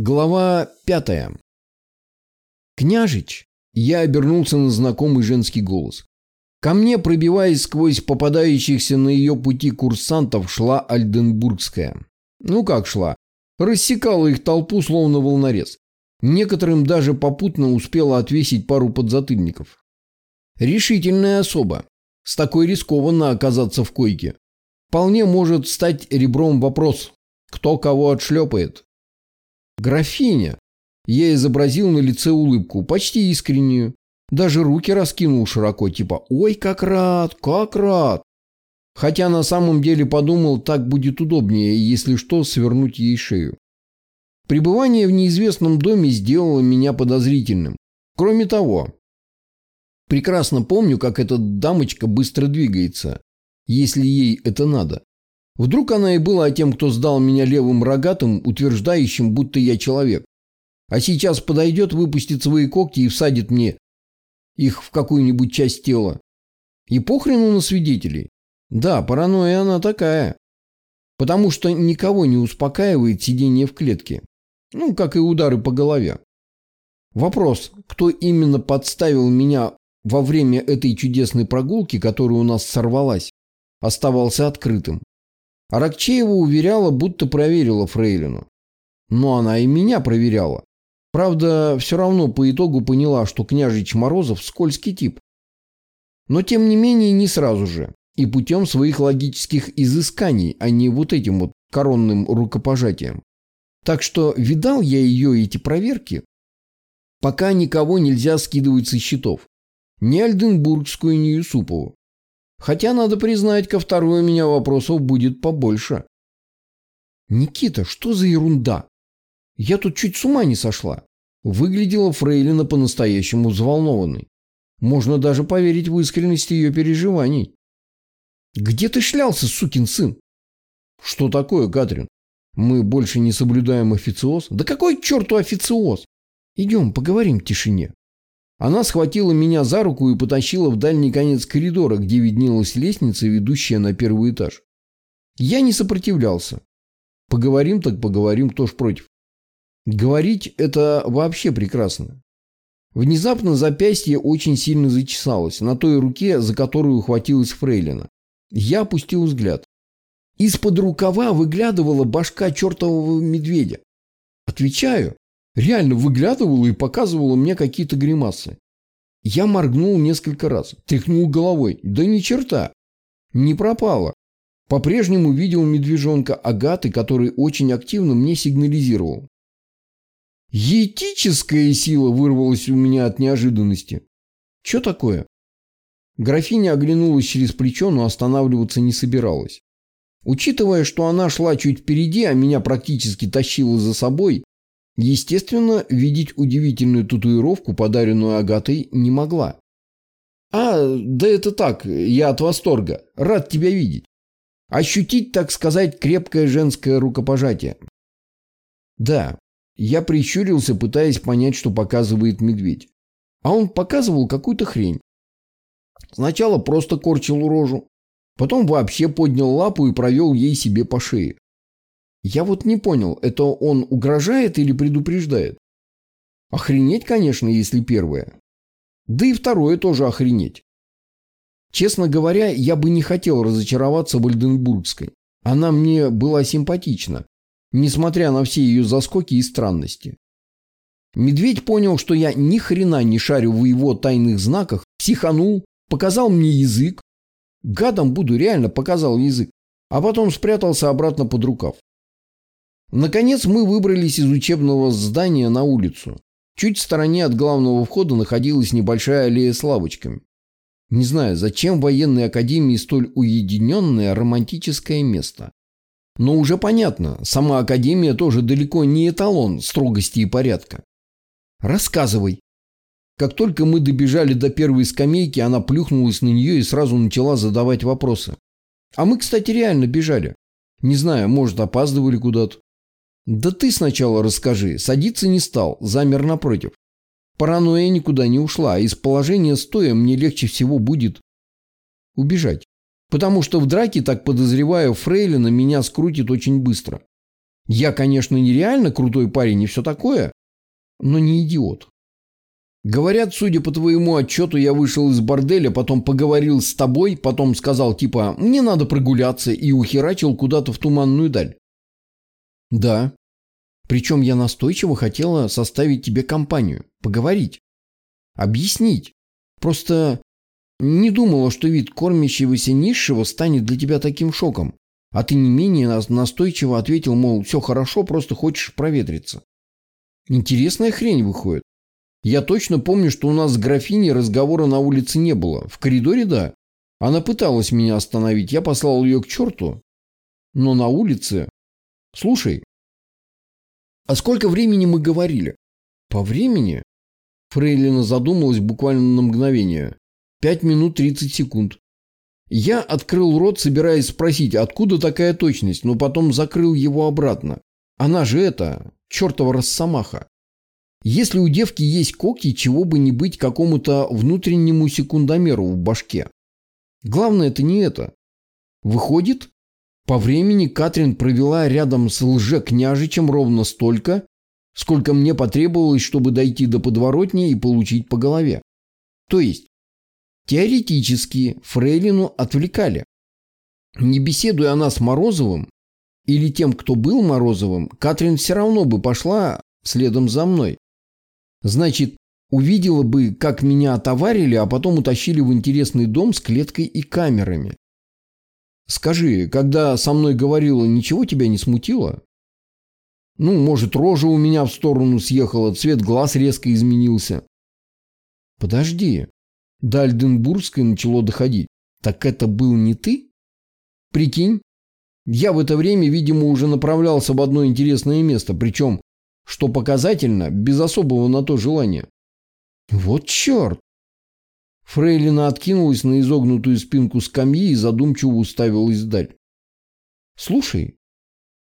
Глава пятая. «Княжич!» Я обернулся на знакомый женский голос. Ко мне, пробиваясь сквозь попадающихся на ее пути курсантов, шла Альденбургская. Ну как шла? Рассекала их толпу, словно волнорез. Некоторым даже попутно успела отвесить пару подзатыльников. Решительная особа. С такой рискованно оказаться в койке. Вполне может стать ребром вопрос, кто кого отшлепает. «Графиня!» Я изобразил на лице улыбку, почти искреннюю. Даже руки раскинул широко, типа «Ой, как рад, как рад!» Хотя на самом деле подумал, так будет удобнее, если что, свернуть ей шею. Пребывание в неизвестном доме сделало меня подозрительным. Кроме того, прекрасно помню, как эта дамочка быстро двигается, если ей это надо. Вдруг она и была тем, кто сдал меня левым рогатым, утверждающим, будто я человек. А сейчас подойдет, выпустит свои когти и всадит мне их в какую-нибудь часть тела. И похрену на свидетелей. Да, паранойя она такая. Потому что никого не успокаивает сидение в клетке. Ну, как и удары по голове. Вопрос, кто именно подставил меня во время этой чудесной прогулки, которая у нас сорвалась, оставался открытым. Аракчеева уверяла, будто проверила Фрейлину. Но она и меня проверяла. Правда, все равно по итогу поняла, что княжич Морозов скользкий тип. Но тем не менее не сразу же. И путем своих логических изысканий, а не вот этим вот коронным рукопожатием. Так что видал я ее эти проверки. Пока никого нельзя скидывать со счетов. Ни Альденбургскую, ни Юсупову. Хотя, надо признать, ко второй у меня вопросов будет побольше. «Никита, что за ерунда? Я тут чуть с ума не сошла». Выглядела Фрейлина по-настоящему взволнованной. Можно даже поверить в искренность ее переживаний. «Где ты шлялся, сукин сын?» «Что такое, Катрин? Мы больше не соблюдаем официоз?» «Да какой черту официоз? Идем, поговорим в тишине». Она схватила меня за руку и потащила в дальний конец коридора, где виднелась лестница, ведущая на первый этаж. Я не сопротивлялся. Поговорим так поговорим, кто ж против. Говорить – это вообще прекрасно. Внезапно запястье очень сильно зачесалось на той руке, за которую ухватилась Фрейлина. Я опустил взгляд. Из-под рукава выглядывала башка чертового медведя. Отвечаю, Реально выглядывала и показывала мне какие-то гримасы. Я моргнул несколько раз, тряхнул головой. Да ни черта. Не пропала. По-прежнему видел медвежонка Агаты, который очень активно мне сигнализировал. Етическая сила вырвалась у меня от неожиданности. Что такое? Графиня оглянулась через плечо, но останавливаться не собиралась. Учитывая, что она шла чуть впереди, а меня практически тащила за собой, Естественно, видеть удивительную татуировку, подаренную Агатой, не могла. «А, да это так, я от восторга. Рад тебя видеть. Ощутить, так сказать, крепкое женское рукопожатие». «Да». Я прищурился, пытаясь понять, что показывает медведь. А он показывал какую-то хрень. Сначала просто корчил рожу, потом вообще поднял лапу и провел ей себе по шее. Я вот не понял, это он угрожает или предупреждает? Охренеть, конечно, если первое. Да и второе тоже охренеть. Честно говоря, я бы не хотел разочароваться в Ольденбургской. Она мне была симпатична, несмотря на все ее заскоки и странности. Медведь понял, что я ни хрена не шарю в его тайных знаках, психанул, показал мне язык. Гадом буду, реально показал язык. А потом спрятался обратно под рукав. Наконец мы выбрались из учебного здания на улицу. Чуть в стороне от главного входа находилась небольшая аллея с лавочками. Не знаю, зачем военной академии столь уединенное романтическое место. Но уже понятно, сама академия тоже далеко не эталон строгости и порядка. Рассказывай. Как только мы добежали до первой скамейки, она плюхнулась на нее и сразу начала задавать вопросы. А мы, кстати, реально бежали. Не знаю, может, опаздывали куда-то. «Да ты сначала расскажи». Садиться не стал, замер напротив. Паранойя никуда не ушла, из положения стоя мне легче всего будет убежать. Потому что в драке, так подозреваю, Фрейлина меня скрутит очень быстро. Я, конечно, нереально крутой парень и все такое, но не идиот. Говорят, судя по твоему отчету, я вышел из борделя, потом поговорил с тобой, потом сказал типа «мне надо прогуляться» и ухерачил куда-то в туманную даль. Да. Причем я настойчиво хотела составить тебе компанию, поговорить, объяснить. Просто не думала, что вид кормящегося низшего станет для тебя таким шоком. А ты не менее настойчиво ответил, мол, все хорошо, просто хочешь проветриться. Интересная хрень выходит. Я точно помню, что у нас с графиней разговора на улице не было. В коридоре – да. Она пыталась меня остановить. Я послал ее к черту. Но на улице... Слушай, а сколько времени мы говорили? По времени? Фрейлина задумалась буквально на мгновение. Пять минут тридцать секунд. Я открыл рот, собираясь спросить, откуда такая точность, но потом закрыл его обратно. Она же это, чертова росомаха. Если у девки есть когти, чего бы не быть какому-то внутреннему секундомеру в башке. Главное это не это. Выходит, по времени Катрин провела рядом с лже-княжичем ровно столько, сколько мне потребовалось, чтобы дойти до подворотни и получить по голове. То есть, теоретически Фрейлину отвлекали. Не беседуя она с Морозовым, или тем, кто был Морозовым, Катрин все равно бы пошла следом за мной. Значит, увидела бы, как меня отоварили, а потом утащили в интересный дом с клеткой и камерами. Скажи, когда со мной говорила, ничего тебя не смутило? Ну, может, рожа у меня в сторону съехала, цвет глаз резко изменился. Подожди. До Альденбургской начало доходить. Так это был не ты? Прикинь, я в это время, видимо, уже направлялся в одно интересное место, причем что показательно, без особого на то желания. Вот черт! Фрейлина откинулась на изогнутую спинку скамьи и задумчиво уставилась вдаль. Слушай,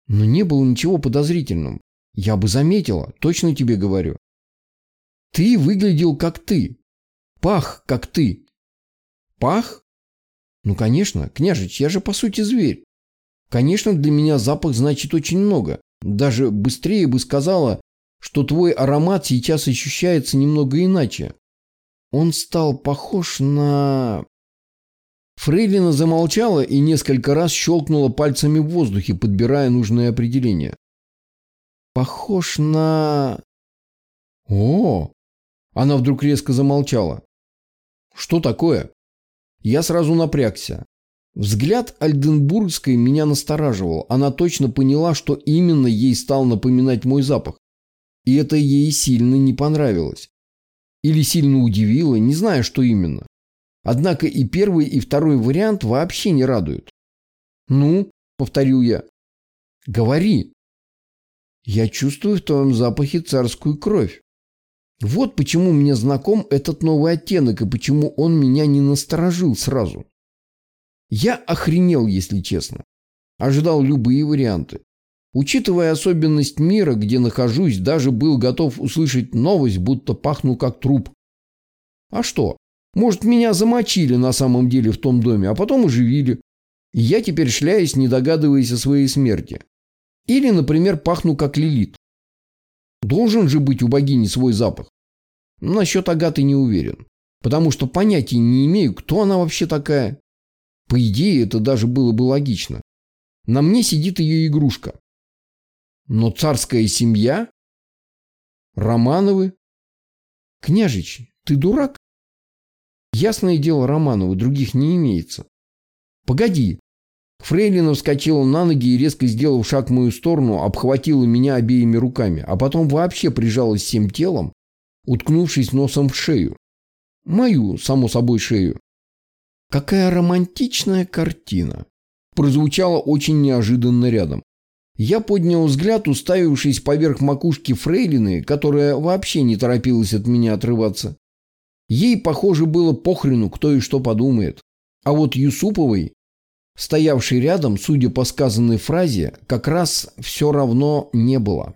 но не было ничего подозрительного. Я бы заметила, точно тебе говорю. Ты выглядел как ты. Пах, как ты. Пах? Ну, конечно, княжич, я же по сути зверь. Конечно, для меня запах значит очень много. Даже быстрее бы сказала, что твой аромат сейчас ощущается немного иначе. Он стал похож на... Фрейлина замолчала и несколько раз щелкнула пальцами в воздухе, подбирая нужное определение. Похож на... О! Она вдруг резко замолчала. Что такое? Я сразу напрягся. Взгляд Альденбургской меня настораживал. Она точно поняла, что именно ей стал напоминать мой запах. И это ей сильно не понравилось. Или сильно удивило, не знаю, что именно. Однако и первый, и второй вариант вообще не радуют. «Ну?» – повторил я. «Говори». «Я чувствую в твоем запахе царскую кровь. Вот почему мне знаком этот новый оттенок и почему он меня не насторожил сразу». Я охренел, если честно. Ожидал любые варианты. Учитывая особенность мира, где нахожусь, даже был готов услышать новость, будто пахну как труп. А что? Может, меня замочили на самом деле в том доме, а потом оживили. И я теперь шляюсь, не догадываясь о своей смерти. Или, например, пахну как Лилит. Должен же быть у богини свой запах. Насчет Агаты не уверен. Потому что понятия не имею, кто она вообще такая. По идее, это даже было бы логично. На мне сидит ее игрушка. Но царская семья? Романовы? Княжич, ты дурак? Ясное дело, Романовы, других не имеется. Погоди. Фрейлина вскочила на ноги и, резко сделав шаг в мою сторону, обхватила меня обеими руками, а потом вообще прижалась всем телом, уткнувшись носом в шею. Мою, само собой, шею. Какая романтичная картина. Прозвучало очень неожиданно рядом. Я поднял взгляд, уставившись поверх макушки Фрейлины, которая вообще не торопилась от меня отрываться. Ей, похоже, было похрену, кто и что подумает. А вот Юсуповой, стоявшей рядом, судя по сказанной фразе, как раз все равно не было.